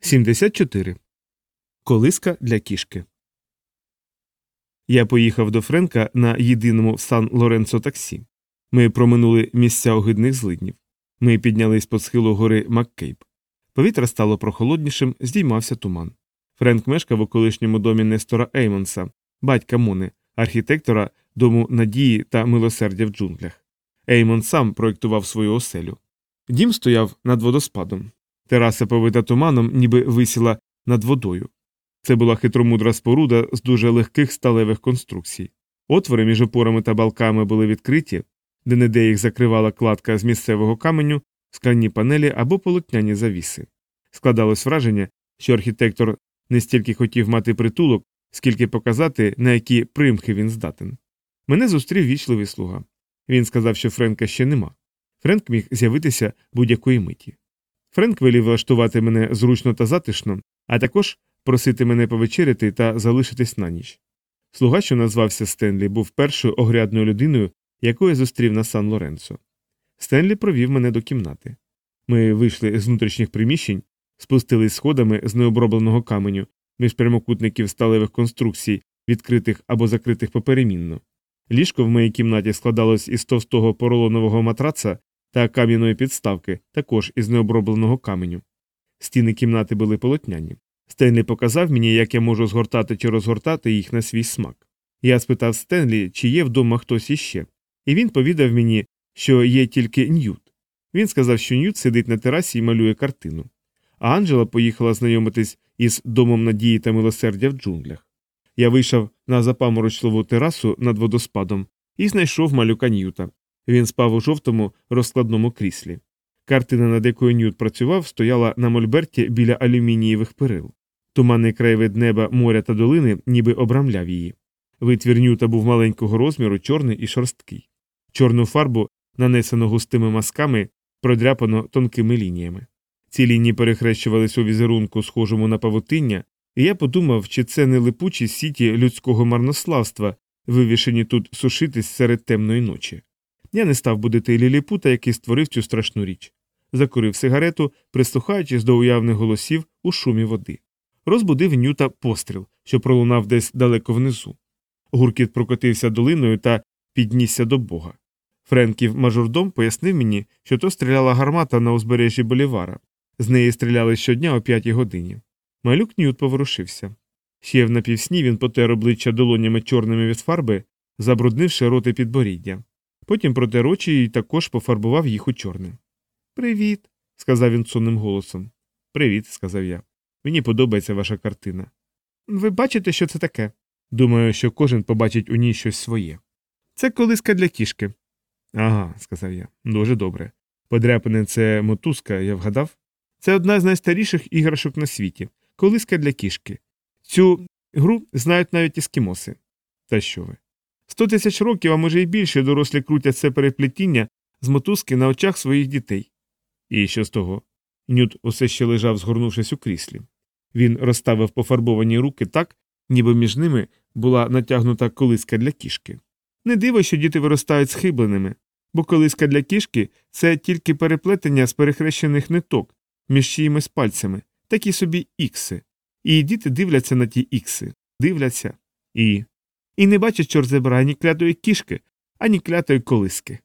74. Колиска для кішки. Я поїхав до Френка на єдиному Сан Лоренцо таксі. Ми проминули місця огидних злиднів. Ми піднялись по схилу гори Маккейп. Повітря стало прохолоднішим, здіймався туман. Френк мешкав у колишньому домі Нестора Еймонса, батька Мони, архітектора дому надії та милосердя в джунглях. Еймон сам проєктував свою оселю. Дім стояв над водоспадом. Тераса, повита туманом, ніби висіла над водою. Це була хитромудра споруда з дуже легких сталевих конструкцій. Отвори між опорами та балками були відкриті, де неде їх закривала кладка з місцевого каменю, скляні панелі або полотняні завіси. Складалось враження, що архітектор не стільки хотів мати притулок, скільки показати, на які примхи він здатен. Мене зустрів вічливий слуга. Він сказав, що Френка ще нема. Френк міг з'явитися будь-якої миті. Френк велів влаштувати мене зручно та затишно, а також просити мене повечеряти та залишитись на ніч. Слуга, що назвався Стенлі, був першою огрядною людиною, яку я зустрів на Сан Лоренцо. Стенлі провів мене до кімнати. Ми вийшли з внутрішніх приміщень, спустились сходами з необробленого каменю між прямокутників сталевих конструкцій, відкритих або закритих поперемінно. Ліжко в моїй кімнаті складалось із товстого поролонового матраца та кам'яної підставки, також із необробленого каменю. Стіни кімнати були полотняні. Стенлі показав мені, як я можу згортати чи розгортати їх на свій смак. Я спитав Стенлі, чи є вдома хтось іще, і він повідав мені, що є тільки Ньют. Він сказав, що Ньют сидить на терасі і малює картину. А Анджела поїхала знайомитись із домом надії та милосердя в джунглях. Я вийшов на запаморочливу терасу над водоспадом і знайшов малюка Ньюта. Він спав у жовтому розкладному кріслі. Картина, над якою Ньют працював, стояла на мольберті біля алюмінієвих перил. Туманний краєвид неба, моря та долини ніби обрамляв її. Витвір Ньюта був маленького розміру, чорний і шорсткий. Чорну фарбу нанесено густими мазками, продряпано тонкими лініями. Ці лінії перехрещувались у візерунку, схожому на павутиння, і я подумав, чи це не липучі сіті людського марнославства, вивішені тут сушитись серед темної ночі. Я не став будити ліліпута, який створив цю страшну річ. Закурив сигарету, прислухаючись до уявних голосів у шумі води. Розбудив нюта постріл, що пролунав десь далеко внизу. Гуркіт прокотився долиною та піднісся до бога. Френків мажордом пояснив мені, що то стріляла гармата на узбережжі Болівара. З неї стріляли щодня о п'ятій годині. Малюк Ньют поворушився. Ще в напівсні він потер обличчя долонями чорними від фарби, забруднивши роти підборіддя. Потім протер очі і також пофарбував їх у чорне. Привіт, сказав він сонним голосом. Привіт, сказав я. Мені подобається ваша картина. Ви бачите, що це таке? Думаю, що кожен побачить у ній щось своє. Це колиска для кішки. Ага, сказав я. Дуже добре. Подряпини це мотузка, я вгадав. Це одна з найстаріших іграшок на світі колиска для кішки. Цю гру знають навіть ескімоси. Та що ви? Сто тисяч років, а може й більше, дорослі крутять це переплетіння з мотузки на очах своїх дітей. І що з того? Нют усе ще лежав, згорнувшись у кріслі. Він розставив пофарбовані руки так, ніби між ними була натягнута колиска для кішки. Не диво, що діти виростають схибленими, бо колиска для кішки це тільки переплетення з перехрещених ниток між чиїмись пальцями, такі собі ікси. І діти дивляться на ті ікси, дивляться і. І не бачать, чорзебра ані клятої кішки, ані клятої колиски.